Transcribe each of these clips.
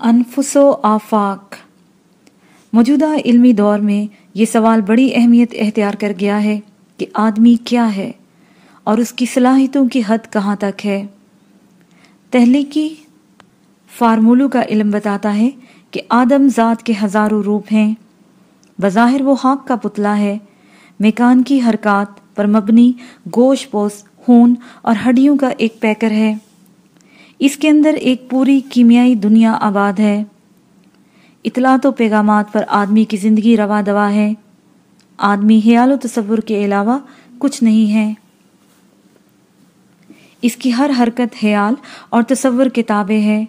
انفس و آفاق۔ موجودہ علمی دور میں یہ سوال بڑی اہمیت اختیار کر گیا ہے کہ آدمی کیا ہے اور اس کی صلاحیتوں کی حد کہاں تک ہے۔ تحلیقی فارمولو کا علم بتاتا ہے کہ آدم ذات کے ہزاروں روپ ہیں۔ بظاہر وہ خاک کا پتلا ہے۔ میکان کی حرکات پر مبنی گوشت پوس، خون اور ہڈیوں کا ایک پیکر ہے۔ اس کے اندر ایک پوری کیمیائی دنیا آباد ہے۔ اطلاعات و پیغامات پر آدمی کی زندگی روا دوا ہے۔ آدمی خیال و تصور کے علاوہ کچھ نہیں ہے۔ اس کی ہر حرکت خیال اور تصور کتابیں ہے۔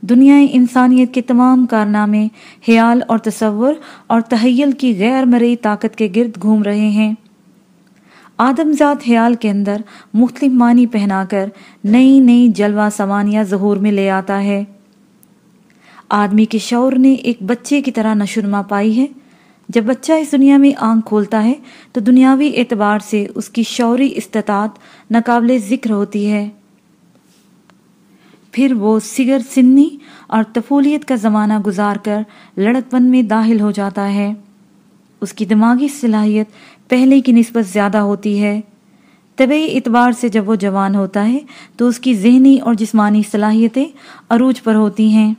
دنیا انسانیت کے تمام کارنامے خیال اور تصور اور تحیل کی غیر مرئی طاقت کے گرد گھوم رہے ہیں۔ آدم ذات خیال کے اندر مختلف معنی پہنا کر نئی نئی جلوہ سوانیاں ظہور میں لے آتا ہے۔ آدمی کے شعور نے ایک بچے کی طرح نشرما پائی ہے۔ جب بچہ اس دنیا میں آنکھ کھولتا ہے تو دنیاوی اعتبار سے اس کی شعوری استطاعت ناقابل ذکر ہوتی ہے۔ پھر وہ سگر سنی اور طفولیت کا زمانہ گزار کر لڑک پن میں داخل ہو جاتا ہے۔ اس کی دماغی صلاحیت پہلے کی نسبت زیادہ ہوتی ہے۔ طبعی اعتبار سے جب وہ جوان ہوتا ہے، تو اس کی ذہنی اور جسمانی صلاحیتیں عروج پر ہوتی ہیں۔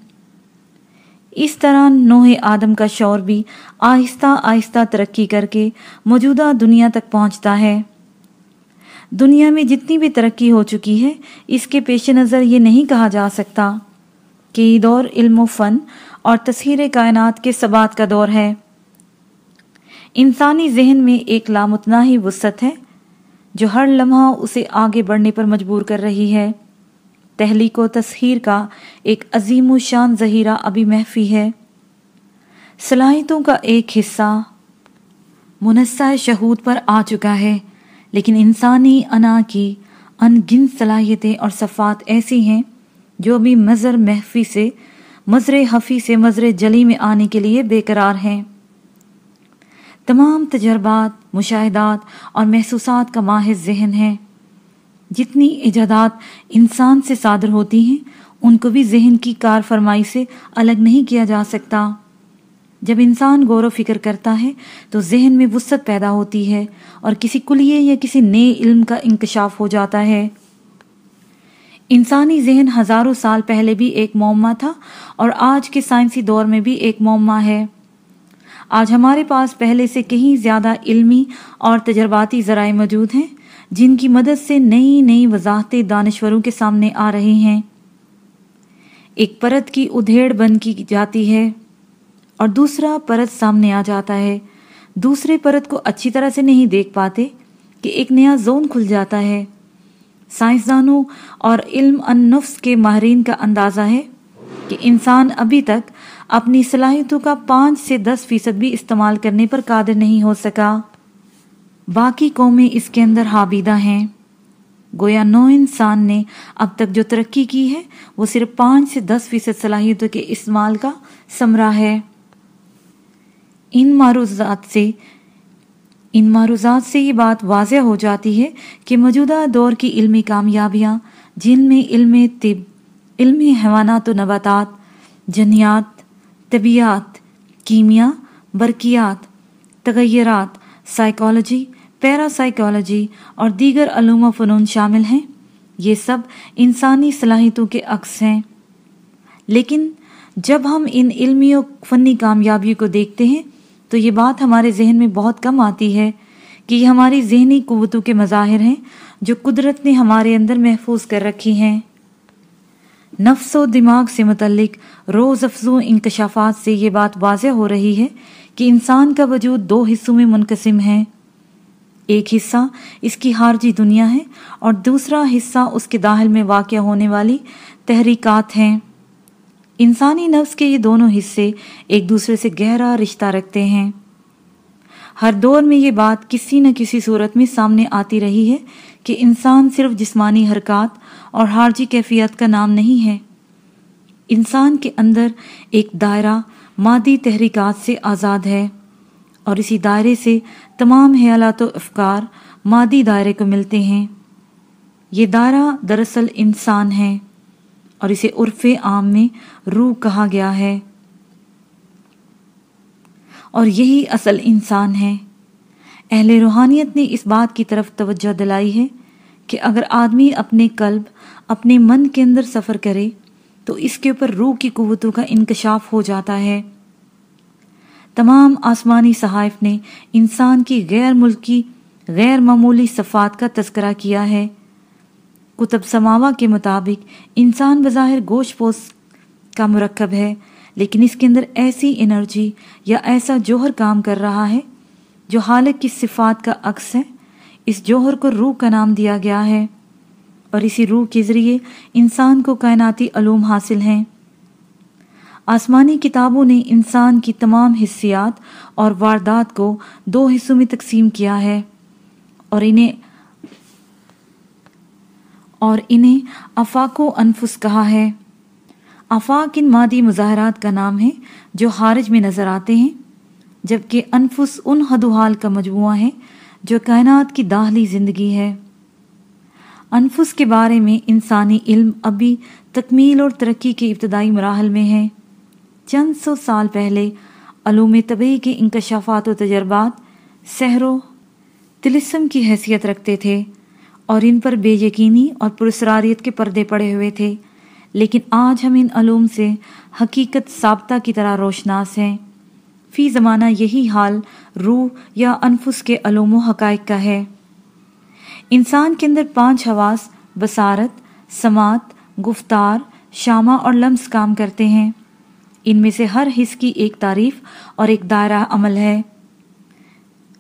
اس طرح نوح آدم کا شور بھی آہستہ آہستہ ترقی کر کے موجودہ دنیا تک پہنچتا ہے۔ دنیا میں جتنی بھی ترقی ہو چکی ہے، اس کے پیش نظر یہ نہیں کہا جا سکتا کہ یہ دور علم و فن اور تصہیر کائنات کے ثبات کا دور ہے۔ انسانی ذہن میں ایک لامتناہی وسط ہے، جو ہر لمحہ اسے آگے بڑھنے پر مجبور کر رہی ہے۔ تحلیق و تسخیر کا ایک عظیم و شان ذہیرہ ابھی محفی ہے۔ صلاحیتوں کا ایک حصہ منصع شہود پر آ چکا ہے، لیکن انسانی انا کی ان گن صلاحیتیں اور صفات ایسی ہیں جو ابھی مظر محفی سے مضر حفی سے مضر جلی میں آنے کے لیے بے قرار ہیں۔ تمام تجربات، مشاہدات اور محسوسات کا ماہر ذہن ہے۔ جتنی ایجادات انسان سے صادر ہوتی ہیں، ان کو بھی ذہن کی کار فرمائی سے الگ نہیں کیا جا سکتا۔ جب انسان غور و فکر کرتا ہے، تو ذہن میں وسط پیدا ہوتی ہے اور کسی کلیے یا کسی نئے علم کا انکشاف ہو جاتا ہے۔ انسانی ذہن ہزاروں سال پہلے بھی ایک معمہ تھا اور آج کے سائنسی دور میں بھی ایک معمہ ہے۔ آج ہمارے پاس پہلے سے کہیں زیادہ علمی اور تجرباتی ذرائع موجود ہیں جن کی مدد سے نئی نئی وضاحتیں دانشوروں کے سامنے آ رہی ہیں۔ ایک پرت کی ادھیڑ بن کی جاتی ہے اور دوسرا پرت سامنے آ جاتا ہے۔ دوسرے پرت کو اچھی طرح سے نہیں دیکھ پاتے کہ ایک نیا زون کھل جاتا ہے۔ سائنسدانوں اور علم ان نفس کے ماہرین کا اندازہ ہے کہ انسان ابھی تک اپنی صلاحیتوں کا پانچ سے دس فیصد بھی استعمال کرنے پر قادر نہیں ہو سکا۔ باقی قومیں اس کے اندر حابیدہ ہیں۔ گویا نو انسان نے اب تک جو ترقی کی ہے، وہ صرف پانچ سے دس فیصد صلاحیتوں کے استعمال کا ثمرہ ہے۔ ان معروضات سے، ان معروضات سے یہ بات واضح ہو جاتی ہے کہ موجودہ دور کی علمی کامیابیاں، جن میں علم طب، علم حیوانات و نباتات، جنیات طبیعت کیمیا، برقیات، تغیرات سائیکالوجی پیرا سائیکالوجی اور دیگر علوم و فنون شامل ہیں۔ یہ سب انسانی صلاحیتوں کے عکس ہیں۔ لیکن جب ہم ان علمی و فنی کامیابیوں کو دیکھتے ہیں، تو یہ بات ہمارے ذہن میں بہت کم آتی ہے کہ یہ ہماری ذہنی قوتوں کے مظاہر ہیں جو قدرت نے ہمارے اندر محفوظ کر رکھی ہیں۔ نفس و دماغ سے متعلق روز افزو انکشافات سے یہ بات واضح ہو رہی ہے کہ انسان کا وجود دو حصوں میں منقسم ہے۔ ایک حصہ اس کی خارجی دنیا ہے اور دوسرا حصہ اس کے داخل میں واقع ہونے والی تحریکات ہیں۔ انسانی نفس کے یہ دونوں حصے ایک دوسرے سے گہرا رشتہ رکھتے ہیں۔ ہر دور میں یہ بات کسی نہ کسی صورت میں سامنے آتی رہی ہے کہ انسان صرف جسمانی حرکات اور خارجی کیفیت کا نام نہیں ہے۔ انسان کے اندر ایک دائرہ مادی تحریکات سے آزاد ہے اور اسی دائرے سے تمام خیالات و افکار مادی دائرے کو ملتے ہیں۔ یہ دائرہ دراصل انسان ہے اور اسے عرف عام میں روح کہا گیا ہے۔ اور یہی اصل انسان ہے۔ اہل روحانیت نے اس بات کی طرف توجہ دلائی ہے کہ اگر آدمی اپنے قلب، اپنے من کے اندر سفر کرے، تو اس کے اوپر روح کی قوتوں کا انکشاف ہو جاتا ہے۔ تمام آسمانی صحائف نے انسان کی غیر ملکی، غیر معمولی صفات کا تذکرہ کیا ہے۔ کتب سماوا کے مطابق انسان بظاہر گوشت پوش کا مرکب ہے، لیکن اس کے اندر ایسی انرجی یا ایسا جوہر کام کر رہا ہے جو حالت کی صفات کا عکس ہے، اس جوہر کو روح کا نام دیا گیا ہے۔ اور اسی روح کے ذریعے انسان کو کائناتی علوم حاصل ہیں۔ آسمانی کتابوں نے انسان کی تمام حصیات اور واردات کو دو حصوں میں تقسیم کیا ہے۔ اور انہیں اور انہیں افاق و انفس کہا ہے۔ افاق ان مادی مظاہرات کا نام ہے جو خارج میں نظر آتے ہیں۔ جبکہ انفس ان حد و حال کا مجموعہ ہے جو کائنات کی داخلی زندگی ہے۔ انفس کے بارے میں انسانی علم ابھی تکمیل اور ترقی کے ابتدائی مراحل میں ہے۔ چند سو سال پہلے علوم طبعی کے انکشافات و تجربات سحر و تلسم کی حیثیت رکھتے تھے اور ان پر بے یقینی اور پرسراریت کے پردے پڑے ہوئے تھے، لیکن آج ہم ان علوم سے حقیقت ثابتہ کی طرح روشناس ہیں۔ فی زمانہ یہی حال روح یا انفس کے علوم و حقائق کا ہے۔ انسان کے اندر پانچ حواس بصارت، سماعت، گفتار شامہ اور لمس کام کرتے ہیں۔ ان میں سے ہر حص کی ایک تعریف اور ایک دائرہ عمل ہے۔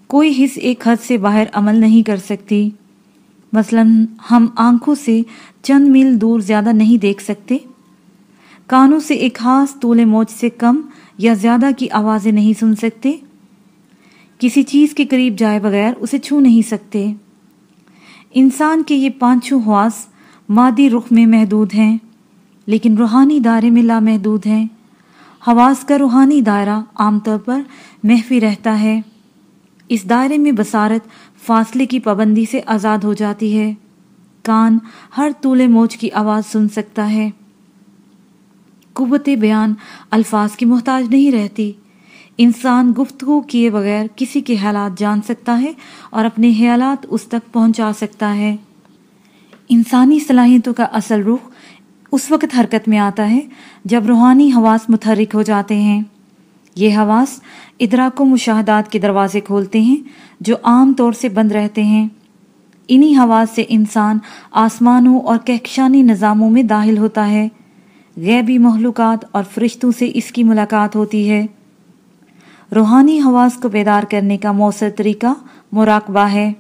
کوئی حص ایک حد سے باہر عمل نہیں کر سکتی۔ مثلا ہم آنکھوں سے چند میل دور زیادہ نہیں دیکھ سکتے۔ کانوں سے ایک خاص طول موج سے کم یا زیادہ کی آوازیں نہیں سن سکتے؟ کسی چیز کے قریب جائے بغیر اسے چھو نہیں سکتے۔ انسان کے یہ پانچوں حواس مادی رخ میں محدود ہیں، لیکن روحانی دائرے میں لامحدود ہیں۔ حواس کا روحانی دائرہ عام طور پر محفی رہتا ہے۔ اس دائرے میں بصارت فاصلے کی پابندی سے آزاد ہو جاتی ہے۔ کان ہر طول موج کی آواز سن سکتا ہے۔ قوت بیان الفاظ کی محتاج نہیں رہتی۔ انسان گفتگو کیے بغیر کسی کے حالات جان سکتا ہے اور اپنے خیالات اس تک پہنچا سکتا ہے۔ انسانی صلاحیتوں کا اصل رخ اس وقت حرکت میں آتا ہے جب روحانی حواس متحرک ہو جاتے ہیں۔ یہ حواس ادراک و مشاہدات کے دروازے کھولتے ہیں جو عام طور سے بند رہتے ہیں۔ انہی حواس سے انسان آسمانوں اور کہکشانی نظاموں میں داخل ہوتا ہے۔ غیبی محلوقات اور فرشتوں سے اس کی ملاقات ہوتی ہے۔ روحانی حواس کو بیدار کرنے کا مؤثر طریقہ مراقبہ ہے۔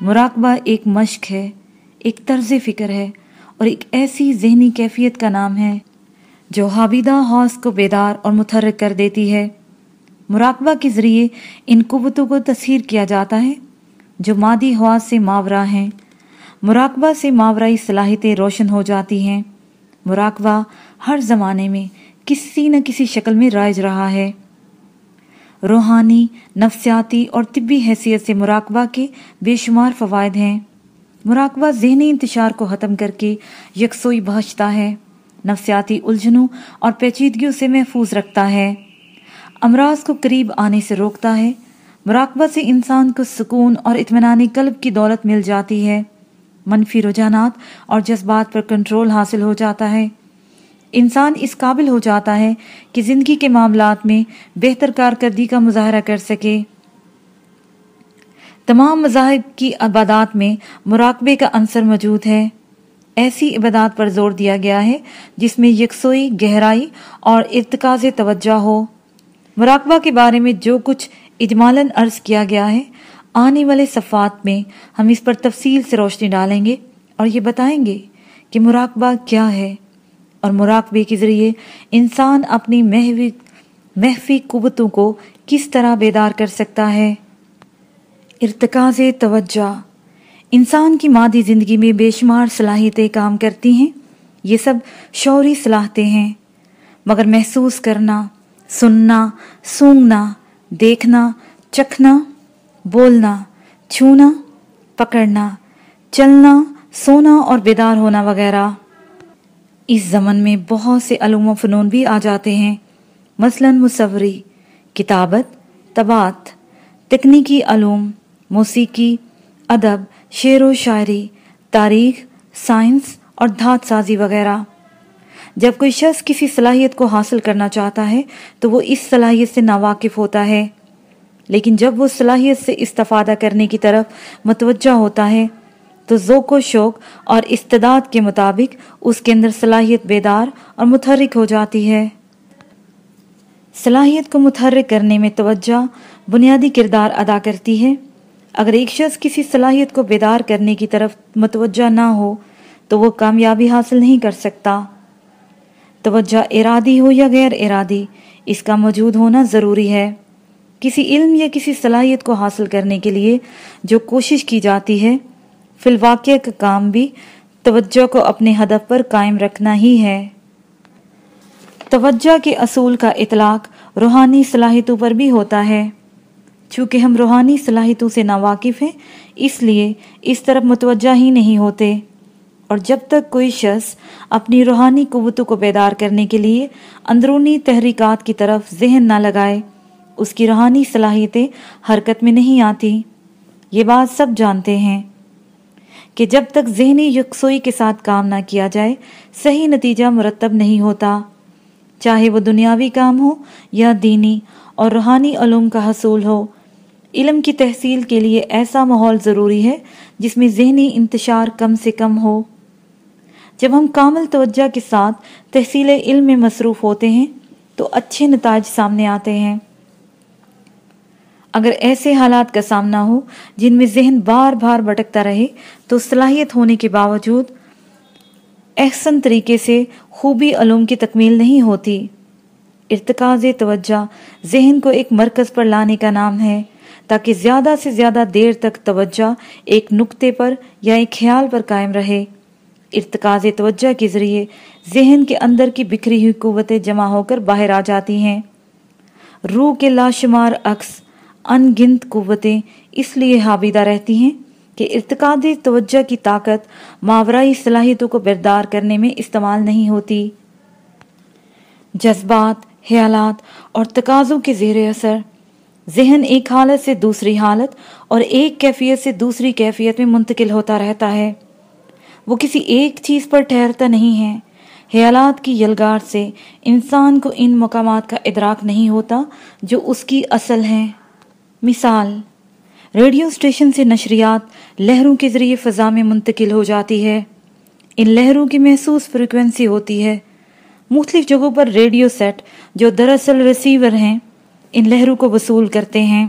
مراقبہ ایک مشق ہے، ایک طرز فکر ہے اور ایک ایسی ذہنی کیفیت کا نام ہے، جو حابیدہ حوص کو بیدار اور متحرک کر دیتی ہے۔ مراقبہ کے ذریعے ان قوتوں کو تصہیر کیا جاتا ہے، جو مادی حواس سے ماورہ ہیں۔ مراقبہ سے ماورائی صلاحیتیں روشن ہو جاتی ہیں۔ مراقبہ ہر زمانے میں کسی نہ کسی شکل میں رائج رہا ہے۔ روحانی، نفسیاتی اور طبی حیثیت سے مراقبہ کے بے شمار فوائد ہیں۔ مراقبہ ذہنی انتشار کو ختم کر کے یکسوئی بہچتا ہے۔ نفسیاتی الجھنوں اور پیچیدگیوں سے محفوظ رکھتا ہے۔ امراض کو قریب آنے سے روکتا ہے۔ مراقبہ سے انسان کو سکون اور اطمینانی قلب کی دولت مل جاتی ہے۔ منفی رجحانات اور جذبات پر کنٹرول حاصل ہو جاتا ہے۔ انسان اس قابل ہو جاتا ہے کہ زندگی کے معاملات میں بہتر کارکردگی کا مظاہرہ کر سکے۔ تمام مذاہب کی عبادات میں مراقبے کا عنصر موجود ہے۔ ایسی عبادات پر زور دیا گیا ہے جس میں یکسوئی، گہرائی اور ارتکاز توجہ ہو۔ مراقبہ کے بارے میں جو کچھ اجمالاً عرض کیا گیا ہے آنے والے صفات میں ہم اس پر تفصیل سے روشنی ڈالیں گے اور یہ بتائیں گے کہ مراقبہ کیا ہے اور مراقبے کے ذریعے انسان اپنی محوی محفی قوتوں کو کس طرح بیدار کر سکتا ہے؟ ارتکاز توجہ۔ انسان کی مادی زندگی میں بے شمار صلاحیتیں کام کرتی ہیں، یہ سب شعوری صلاحتیں ہیں۔ مگر محسوس کرنا، سننا، سونگنا، دیکھنا، چکھنا بولنا، چھونا، پکڑنا، چلنا، سونا اور بیدار ہونا وغیرہ۔ اس زمن میں بہت سے علوم و فنون بھی آ جاتے ہیں۔ مثلا مصوری، کتابت طبات تکنیکی علوم، موسیقی، ادب، شعر و شاعری، تاریخ، سائنس اور دھات سازی وغیرہ۔ جب کوئی شخص کسی صلاحیت کو حاصل کرنا چاہتا ہے، تو وہ اس صلاحیت سے ناواقف ہوتا ہے۔ لیکن جب وہ صلاحیت سے استفادہ کرنے کی طرف متوجہ ہوتا ہے، تو ذوق و شوق اور استداد کے مطابق اس کے اندر صلاحیت بیدار اور متحرک ہو جاتی ہے۔ صلاحیت کو متحرک کرنے میں توجہ بنیادی کردار ادا کرتی ہے۔ اگر ایک شخص کسی صلاحیت کو بیدار کرنے کی طرف متوجہ نہ ہو، تو وہ کامیابی حاصل نہیں کر سکتا۔ توجہ ارادی ہو یا غیر ارادی، اس کا موجود ہونا ضروری ہے۔ کسی علم یا کسی صلاحیت کو حاصل کرنے کے لیے جو کوشش کی جاتی ہے، فی الواقع کا کام بھی توجہ کو اپنے ہدف پر قائم رکھنا ہی ہے۔ توجہ کے اصول کا اطلاق روحانی صلاحیتوں پر بھی ہوتا ہے۔ چونکہ ہم روحانی صلاحیتوں سے ناواقف ہیں، اس لیے اس طرف متوجہ ہی نہیں ہوتے۔ اور جب تک کوئی شخص اپنی روحانی قوتوں کو بیدار کرنے کے لیے اندرونی تحریکات کی طرف ذہن نہ لگائے اس کی روحانی صلاحیتیں حرکت میں نہیں آتی۔ یہ بات سب جانتے ہیں کہ جب تک ذہنی یکسوئی کے ساتھ کام نہ کیا جائے، صحیح نتیجہ مرتب نہیں ہوتا۔ چاہے وہ دنیاوی کام ہو یا دینی اور روحانی علوم کا حصول ہو، علم کی تحصیل کے لیے ایسا ماحول ضروری ہے جس میں ذہنی انتشار کم سے کم ہو۔ جب ہم کامل توجہ کے ساتھ تحصیل علم میں مصروف ہوتے ہیں، تو اچھے نتائج سامنے آتے ہیں۔ اگر ایسے حالات کا سامنا ہو جن میں ذہن بار بار بٹکتا رہے تو صلاحیت ہونے کے باوجود احسن طریقے سے خوبی علوم کی تکمیل نہیں ہوتی۔ ارتکاز توجہ ذہن کو ایک مرکز پر لانے کا نام ہے تاکہ زیادہ سے زیادہ دیر تک توجہ ایک نقطے پر یا ایک خیال پر قائم رہے۔ ارتکاز توجہ کے ذریعے ذہن کے اندر کی بکھری ہوئی قوتیں جمع ہو کر باہر آ جاتی ہیں۔ روح کے لاشمار عکس ان گنت قوتیں اس لیے حابیدہ رہتی ہیں کہ ارتقاد توجہ کی طاقت ماورائی صلاحیتوں کو بردار کرنے میں استعمال نہیں ہوتی۔ جذبات، خیالات اور تقاضوں کے زیر اثر، ذہن ایک حالت سے دوسری حالت اور ایک کیفیت سے دوسری کیفیت میں منتقل ہوتا رہتا ہے۔ وہ کسی ایک چیز پر ٹھہرتا نہیں ہے۔ خیالات کی یلگار سے انسان کو ان مقامات کا ادراک نہیں ہوتا جو اس کی اصل ہیں۔ مثال، ریڈیو اسٹیشن سے نشریات لہروں کے ذریعے فضا میں منتقل ہو جاتی ہے۔ ان لہروں کی محسوس فریکوینسی ہوتی ہے۔ مختلف جگہوں پر ریڈیو سیٹ جو دراصل ریسیور ہیں، ان لہروں کو وصول کرتے ہیں۔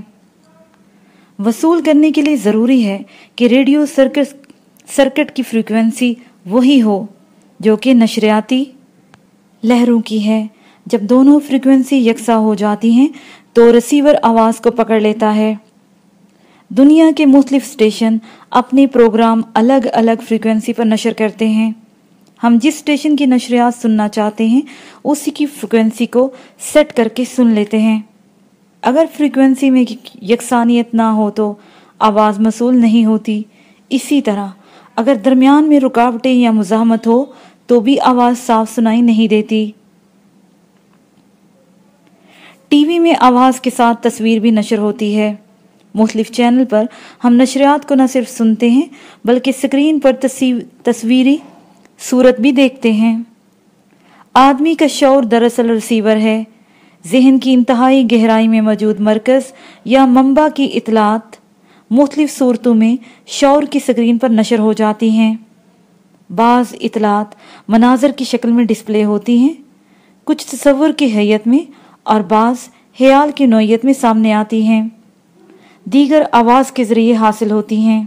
وصول کرنے کے لیے ضروری ہے کہ ریڈیو سرکٹ سرکٹ کی فریکوینسی وہی ہو جو کہ نشریاتی لہروں کی ہے۔ جب دونوں فریکوینسی یکساں ہو جاتی ہیں تو ریسیور آواز کو پکڑ لیتا ہے۔ دنیا کے مختلف اسٹیشن اپنے پروگرام الگ الگ فریکوینسی پر نشر کرتے ہیں۔ ہم جس اسٹیشن کی نشریات سننا چاہتے ہیں، اسی کی فریکوینسی کو سیٹ کر کے سن لیتے ہیں۔ اگر فریکوینسی میں یکسانیت نہ ہو تو آواز مصول نہیں ہوتی۔ اسی طرح، اگر درمیان میں رکاوٹیں یا مزاحمت ہو تو بھی آواز صاف سنائی نہیں دیتی۔ ٹی وی میں آواز کے ساتھ تصویر بھی نشر ہوتی ہے۔ مختلف چینل پر ہم نشریات کو نہ صرف سنتے ہیں، بلکہ سکرین پر تصویری صورت بھی دیکھتے ہیں۔ آدمی کا شعور دراصل ریسیور ہے۔ ذہن کی انتہائی گہرائی میں موجود مرکز یا منبع کی اطلاعات مختلف صورتوں میں شعور کی سکرین پر نشر ہو جاتی ہیں۔ بعض اطلاعات مناظر کی شکل میں ڈسپلے ہوتی ہیں۔ کچھ تصور کی حیت میں اور بعض خیال کی نوعیت میں سامنے آتی ہیں۔ دیگر آواز کے ذریعے حاصل ہوتی ہیں۔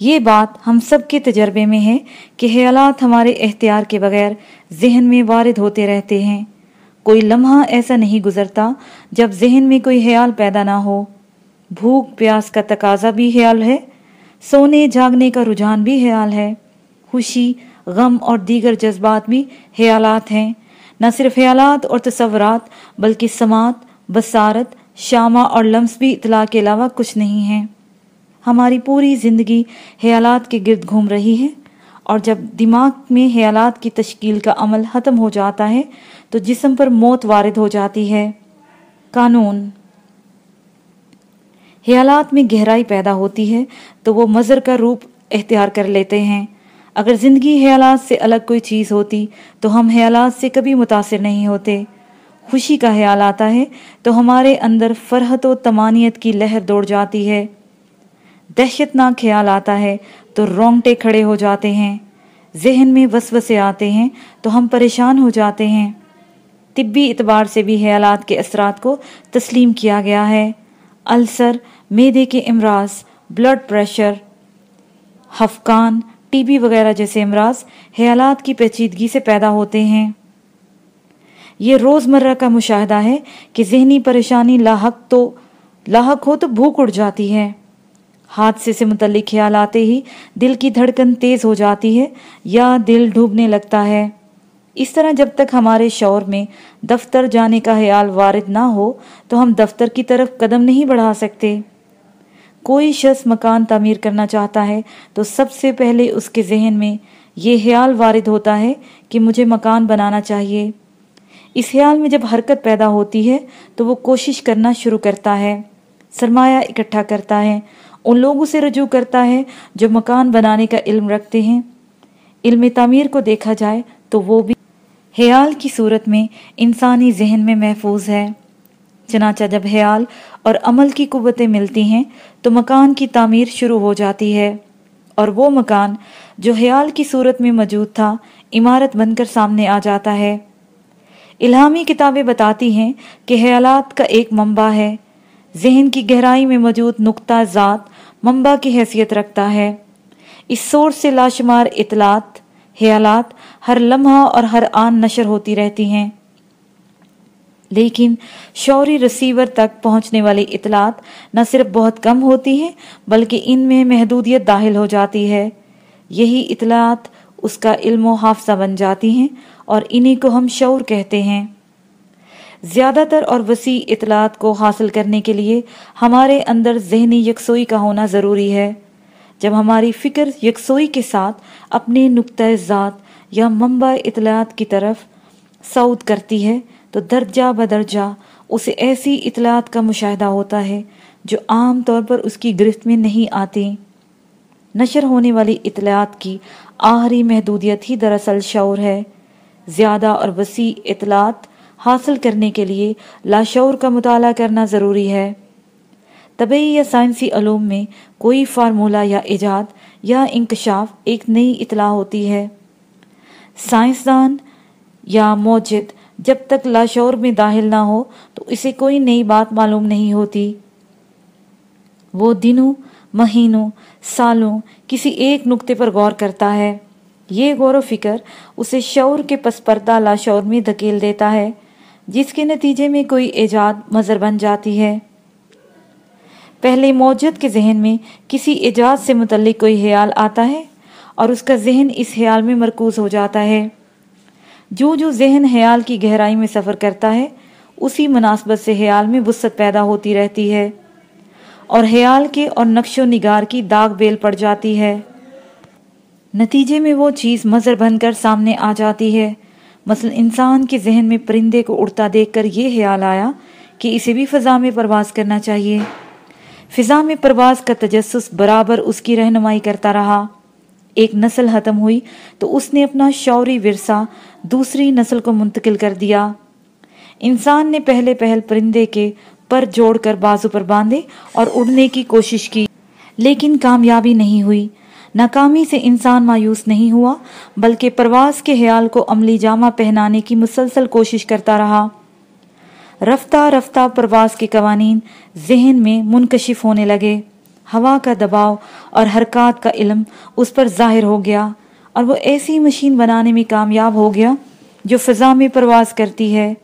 یہ بات ہم سب کے تجربے میں ہے کہ خیالات ہمارے اختیار کے بغیر ذہن میں وارد ہوتے رہتے ہیں۔ کوئی لمحہ ایسا نہیں گزرتا جب ذہن میں کوئی خیال پیدا نہ ہو۔ بھوک، پیاس کا تقاضا بھی خیال ہے، سونے، جاگنے کا رجحان بھی خیال ہے۔ خوشی، غم اور دیگر جذبات بھی خیالات ہیں۔ نہ صرف خیالات اور تصورات، بلکہ سماعت، بصارت، شامہ اور لمس بھی اطلاع کے علاوہ کچھ نہیں ہیں۔ ہماری پوری زندگی خیالات کے گرد گھوم رہی ہے، اور جب دماغ میں خیالات کی تشکیل کا عمل ختم ہو جاتا ہے، تو جسم پر موت وارد ہو جاتی ہے۔ قانون۔ خیالات میں گہرائی پیدا ہوتی ہے، تو وہ مظر کا روپ اختیار کر لیتے ہیں۔ اگر زندگی خیالات سے الگ کوئی چیز ہوتی تو ہم خیالات سے کبھی متاثر نہیں ہوتے۔ خوشی کا خیال آتا ہے تو ہمارے اندر فرحت و تمانیت کی لہر دوڑ جاتی ہے۔ دہشت ناک خیال آتا ہے تو رونگٹے کھڑے ہو جاتے ہیں۔ ذہن میں وسوسے آتے ہیں تو ہم پریشان ہو جاتے ہیں۔ طبی اعتبار سے بھی خیالات کے اثرات کو تسلیم کیا گیا ہے۔ السر، میدے کے امراض بلڈ پریشر حفقان ٹی بی وغیرہ جیسے امراض خیالات کی پیچیدگی سے پیدا ہوتے ہیں۔ یہ روز مرہ کا مشاہدہ ہے کہ ذہنی پریشانی لاحق تو لاحق ہو تو بھوک اڑ جاتی ہے۔ حادثے سے متعلق خیال آتے ہی دل کی دھڑکن تیز ہو جاتی ہے یا دل ڈوبنے لگتا ہے۔ اس طرح جب تک ہمارے شور میں دفتر جانے کا خیال وارد نہ ہو تو ہم دفتر کی طرف قدم نہیں بڑھا سکتے۔ کوئی شخص مکان تعمیر کرنا چاہتا ہے تو سب سے پہلے اس کے ذہن میں یہ خیال وارد ہوتا ہے کہ مجھے مکان بنانا چاہیے۔ اس خیال میں جب حرکت پیدا ہوتی ہے تو وہ کوشش کرنا شروع کرتا ہے، سرمایہ اکٹھا کرتا ہے، ان لوگوں سے رجوع کرتا ہے جو مکان بنانے کا علم رکھتے ہیں۔ علم تعمیر کو دیکھا جائے تو وہ بھی خیال کی صورت میں انسانی ذہن میں محفوظ ہے۔ چنانچہ جب خیال اور عمل کی قوتیں ملتی ہیں تو مکان کی تعمیر شروع ہو جاتی ہے اور وہ مکان جو خیال کی صورت میں موجود تھا، عمارت بن کر سامنے آ جاتا ہے۔ الہامی کتابیں بتاتی ہیں کہ خیالات کا ایک منبع ہے۔ ذہن کی گہرائی میں موجود نقطہ ذات منبع کی حیثیت رکھتا ہے۔ اس سورس سے لاشمار اطلاعات خیالات ہر لمحہ اور ہر آن نشر ہوتی رہتی ہیں۔ لیکن شوری رسیور تک پہنچنے والی اطلاعات نہ صرف بہت کم ہوتی ہیں، بلکہ ان میں محدودیت داخل ہو جاتی ہے۔ یہی اطلاعات اس کا علم و حافظہ بن جاتی ہیں اور انہی کو ہم شعور کہتے ہیں۔ زیادہ تر اور وسیع اطلاعات کو حاصل کرنے کے لیے ہمارے اندر ذہنی یکسوئی کا ہونا ضروری ہے۔ جب ہماری فکر یکسوئی کے ساتھ اپنے نقطۂ ذات یا منبع اطلاعات کی طرف سعود کرتی ہے تو درجہ بدرجہ اسے ایسی اطلاعات کا مشاہدہ ہوتا ہے جو عام طور پر اس کی گرفت میں نہیں آتی۔ نشر ہونے والی اطلاعات کی آخری محدودیت ہی دراصل شعور ہے۔ زیادہ اور وسیع اطلاعات حاصل کرنے کے لیے لاشعور کا مطالعہ کرنا ضروری ہے۔ طبعی یا سائنسی علوم میں کوئی فارمولہ یا ایجاد یا انکشاف ایک نئی اطلاع ہوتی ہے۔ سائنسدان یا موجد جب تک لاشعور میں داخل نہ ہو تو اسے کوئی نئی بات معلوم نہیں ہوتی۔ وہ دنوں، مہینوں، سالوں کسی ایک نقطے پر غور کرتا ہے۔ یہ غور و فکر اسے شعور کے پس پردہ میں دھکیل دیتا ہے، جس کے نتیجے میں کوئی ایجاد مظر بن جاتی ہے۔ پہلے موجد کے ذہن میں کسی ایجاد سے متعلق کوئی خیال آتا ہے اور اس کا ذہن اس خیال میں مرکوز ہو جاتا ہے۔ جو جو ذہن خیال کی گہرائی میں سفر کرتا ہے، اسی مناسبت سے خیال میں وسط پیدا ہوتی رہتی ہے۔ اور خیال کے اور نقش و نگار کی داغ بیل پڑ جاتی ہے۔ نتیجے میں وہ چیز مظر بن کر سامنے آ جاتی ہے۔ مثلا انسان کے ذہن میں پرندے کو اڑتا دیکھ کر یہ خیال آیا کہ اسے بھی فضا میں پرواز کرنا چاہیے۔ فضا میں پرواز کا تجسس برابر اس کی رہنمائی کرتا رہا۔ ایک نسل ختم ہوئی تو اس نے اپنا شعوری ورثہ دوسری نسل کو منتقل کر دیا۔ انسان نے پہلے پہل پرندے کے پر جوڑ کر بازو پر باندھے اور اڑنے کی کوشش کی، لیکن کامیابی نہیں ہوئی۔ ناکامی سے انسان مایوس نہیں ہوا، بلکہ پرواز کے خیال کو عملی جامہ پہنانے کی مسلسل کوشش کرتا رہا۔ رفتہ رفتہ پرواز کے قوانین ذہن میں منکشف ہونے لگے۔ ہوا کا دباؤ اور حرکات کا علم اس پر ظاہر ہو گیا۔ اور وہ ایسی مشین بنانے میں کامیاب ہو گیا جو فضا میں پرواز کرتی ہے۔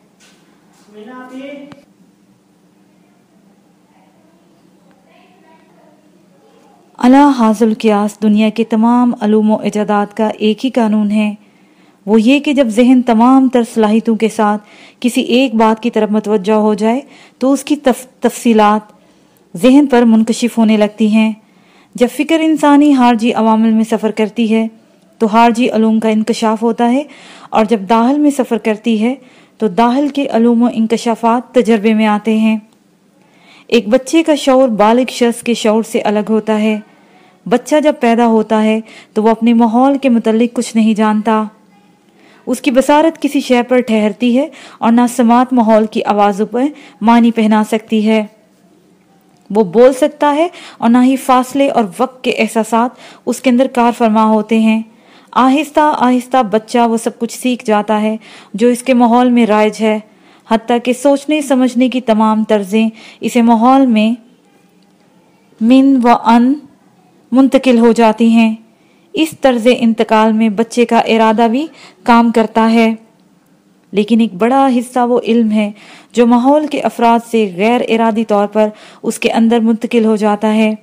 اللہ حاضل قیاس دنیا کے تمام علوم و ایجادات کا ایک ہی قانون ہے۔ وہ یہ کہ جب ذہن تمام تر صلاحیتوں کے ساتھ کسی ایک بات کی طرف متوجہ ہو جائے تو اس کی تف تفصیلات ذہن پر منکشف ہونے لگتی ہیں۔ جب فکر انسانی حارجی عوامل میں سفر کرتی ہے تو خارجی علوم کا انکشاف ہوتا ہے اور جب داخل میں سفر کرتی ہے تو داخل کے علوم و انکشافات تجربے میں آتے ہیں۔ ایک بچے کا شعور بالغ شخص کے شعور سے الگ ہوتا ہے۔ بچہ جب پیدا ہوتا ہے تو وہ اپنے ماحول کے متعلق کچھ نہیں جانتا۔ اس کی بصارت کسی شے پر ٹھہرتی ہے اور نہ سماعت ماحول کی آوازوں پر معنی پہنا سکتی ہے۔ وہ بول سکتا ہے اور نہ ہی فاصلے اور وقت کے احساسات اس کے اندر کار فرما ہوتے ہیں۔ آہستہ آہستہ بچہ وہ سب کچھ سیکھ جاتا ہے جو اس کے ماحول میں رائج ہے۔ حتیٰ کہ سوچنے سمجھنے کی تمام طرزیں اسے ماحول میں من و ان منتقل ہو جاتی ہیں۔ اس طرز انتقال میں بچے کا ارادہ بھی کام کرتا ہے۔ لیکن ایک بڑا حصہ وہ علم ہے جو ماحول کے افراد سے غیر ارادی طور پر اس کے اندر منتقل ہو جاتا ہے۔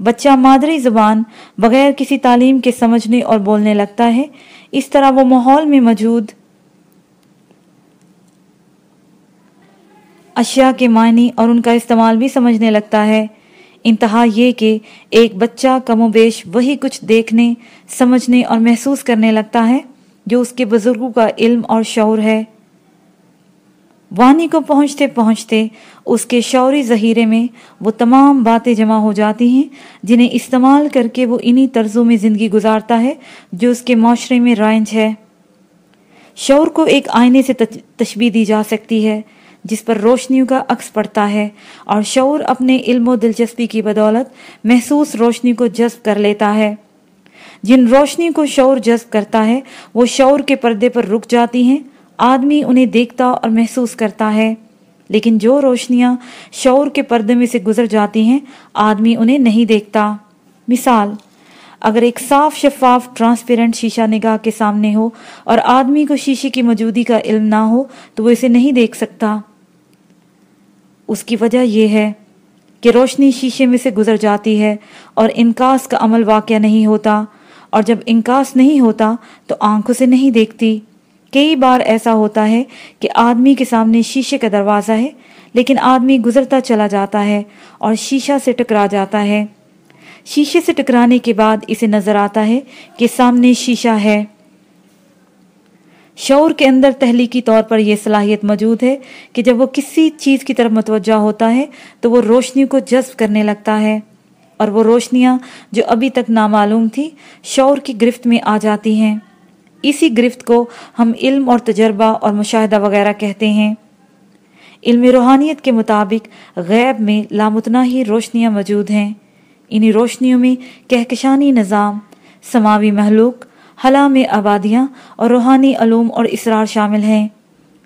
بچہ مادری زبان بغیر کسی تعلیم کے سمجھنے اور بولنے لگتا ہے۔ اس طرح وہ ماحول میں موجود اشیاء کے معنی اور ان کا استعمال بھی سمجھنے لگتا ہے۔ انتہا یہ کہ ایک بچہ کم و بیش وہی کچھ دیکھنے، سمجھنے اور محسوس کرنے لگتا ہے جو اس کے بزرگوں کا علم اور شعور ہے۔ وانی کو پہنچتے پہنچتے اس کے شعوری ذہیرے میں وہ تمام باتیں جمع ہو جاتی ہیں، جنہیں استعمال کر کے وہ انہی طرزوں میں زندگی گزارتا ہے جو اس کے معاشرے میں رائنج ہے۔ شعور کو ایک آئینے سے تشبیح دی جا سکتی ہے، جس پر روشنیوں کا عکس پڑتا ہے اور شعور اپنے علم و دلچسپی کی بدولت محسوس روشنی کو جذب کر لیتا ہے۔ جن روشنی کو شعور جذب کرتا ہے، وہ شعور کے پردے پر رک جاتی ہیں۔ آدمی انہیں دیکھتا اور محسوس کرتا ہے، لیکن جو روشنیاں شعور کے پردے میں سے گزر جاتی ہیں، آدمی انہیں نہیں دیکھتا۔ مثال، اگر ایک صاف شفاف ٹرانسپیرنٹ شیشہ نگاہ کے سامنے ہو اور آدمی کو شیشے کی موجودگی کا علم نہ ہو، تو وہ اسے نہیں دیکھ سکتا۔ اس کی وجہ یہ ہے کہ روشنی شیشے میں سے گزر جاتی ہے اور انکاس کا عمل واقع نہیں ہوتا، اور جب انکاس نہیں ہوتا، تو آنکھوں سے نہیں دیکھتی۔ کئی بار ایسا ہوتا ہے کہ آدمی کے سامنے شیشے کا دروازہ ہے، لیکن آدمی گزرتا چلا جاتا ہے اور شیشہ سے ٹکرا جاتا ہے۔ شیشے سے ٹکرانے کے بعد اسے نظر آتا ہے کہ سامنے شیشہ ہے۔ شعور کے اندر تحلیقی طور پر یہ صلاحیت موجود ہے کہ جب وہ کسی چیز کی طرف متوجہ ہوتا ہے تو وہ روشنی کو جذب کرنے لگتا ہے۔ اور وہ روشنیاں جو ابھی تک نامعلوم تھی شعور کی گرفت میں آ جاتی ہیں۔ اسی گرفت کو ہم علم اور تجربہ اور مشاہدہ وغیرہ کہتے ہیں۔ علم روحانیت کے مطابق غیب میں لامتنا ہی روشنیاں موجود ہیں۔ انہی روشنیوں میں کہکشانی نظام، سماوی محلوق حلا میں آبادیاں اور روحانی علوم اور اسرار شامل ہیں۔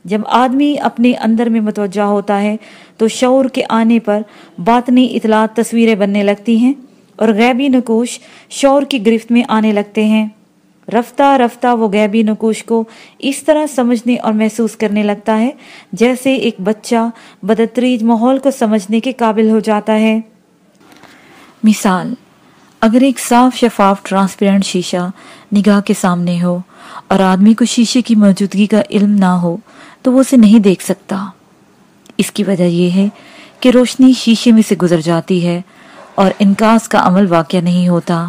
جب آدمی اپنے اندر میں متوجہ ہوتا ہے تو شعور کے آنے پر باطنی اطلاعات تصویریں بننے لگتی ہیں اور غیبی نکوش شعور کی گرفت میں آنے لگتے ہیں۔ رفتہ رفتہ وہ غیبی نکوش کو اس طرح سمجھنے اور محسوس کرنے لگتا ہے جیسے ایک بچہ بدتریج ماحول کو سمجھنے کے قابل ہو جاتا ہے۔ مثال، اگر ایک صاف شفاف ٹرانسپیرنٹ شیشہ نگاہ کے سامنے ہو اور آدمی کو شیشے کی موجودگی کا علم نہ ہو، تو وہ اسے نہیں دیکھ سکتا۔ اس کی وجہ یہ ہے کہ روشنی شیشے میں سے گزر جاتی ہے اور انکاس کا عمل واقع نہیں ہوتا۔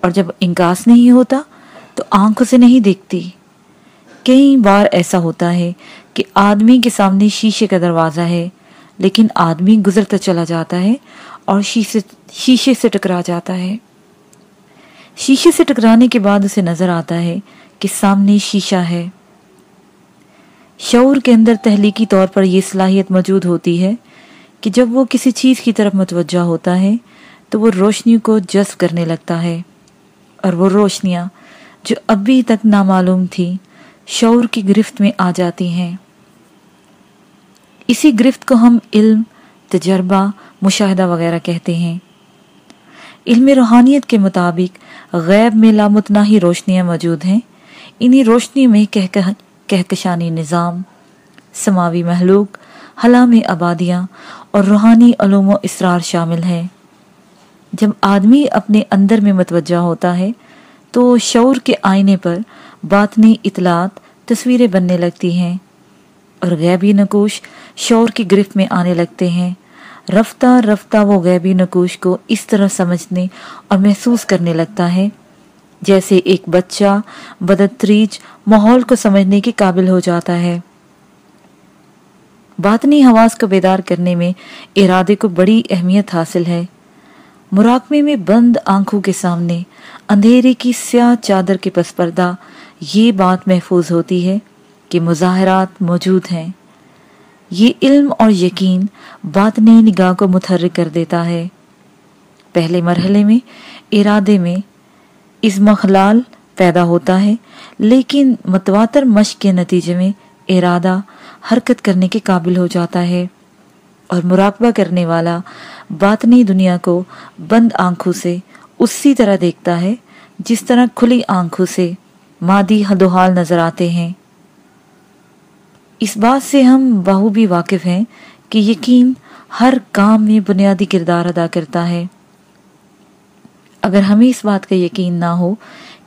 اور جب انکاس نہیں ہوتا تو آنکھوں سے نہیں دیکھتی۔ کئی بار ایسا ہوتا ہے کہ آدمی کے سامنے شیشے کا دروازہ ہے، لیکن آدمی گزرتا چلا جاتا ہے اور شیشے سے ٹکرا جاتا ہے۔ شیشے سے ٹکرانے کے بعد اسے نظر آتا ہے کہ سامنے شیشہ ہے۔ شعور کے اندر تحلیقی طور پر یہ صلاحیت موجود ہوتی ہے کہ جب وہ کسی چیز کی طرف متوجہ ہوتا ہے تو وہ روشنی کو جذب کرنے لگتا ہے اور وہ روشنیاں جو ابھی تک نامعلوم تھی، شعور کی گرفت میں آ جاتی ہیں۔ اسی گرفت کو ہم علم، تجربہ، مشاہدہ وغیرہ کہتے ہیں۔ علم روحانیت کے مطابق غیب میں لامتنا ہی روشنیاں موجود ہیں۔ انہی روشنی میں کہکشانی نظام، سماوی محلوق حلام آبادیاں اور روحانی علوم و اسرار شامل ہیں۔ جب آدمی اپنے اندر میں متوجہ ہوتا ہے تو شعور کے آئینے پر باطنی اطلاعات تصویریں بننے لگتی ہیں اور غیبی نکوش شعور کی گرفت میں آنے لگتے ہیں۔ رفتہ رفتہ وہ غیبی نکوش کو اس طرح سمجھنے اور محسوس کرنے لگتا ہے، جیسے ایک بچہ بدتریج ماحول کو سمجھنے کے قابل ہو جاتا ہے۔ باطنی حواس کو بیدار کرنے میں ارادے کو بڑی اہمیت حاصل ہے۔ مراقبے میں بند آنکھوں کے سامنے، اندھیرے کی سیاہ چادر کے پس پردہ، یہ بات محفوظ ہوتی ہے کہ مظاہرات موجود ہیں۔ یہ علم اور یقین باطنی نگاہ کو متحرک کر دیتا ہے۔ پہلے مرحلے میں، ارادے میں اس مخلال پیدا ہوتا ہے، لیکن متواتر مشق کے نتیجے میں ارادہ حرکت کرنے کے قابل ہو جاتا ہے۔ اور مراقبہ کرنے والا باطنی دنیا کو بند آنکھوں سے اسی طرح دیکھتا ہے، جس طرح کھلی آنکھوں سے مادی حدوحال نظر آتے ہیں۔ اس بات سے ہم بہو بھی واقف ہیں کہ یقین ہر کام میں بنیادی کردار ادا کرتا ہے۔ اگر ہمیں اس بات کا یقین نہ ہو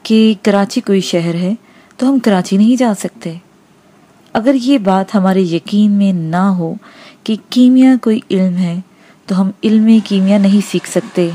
کہ کراچی کوئی شہر ہے، تو ہم کراچی نہیں جا سکتے۔ اگر یہ بات ہمارے یقین میں نہ ہو کہ کیمیا کوئی علم ہے تو ہم علم کیمیا نہیں سیکھ سکتے۔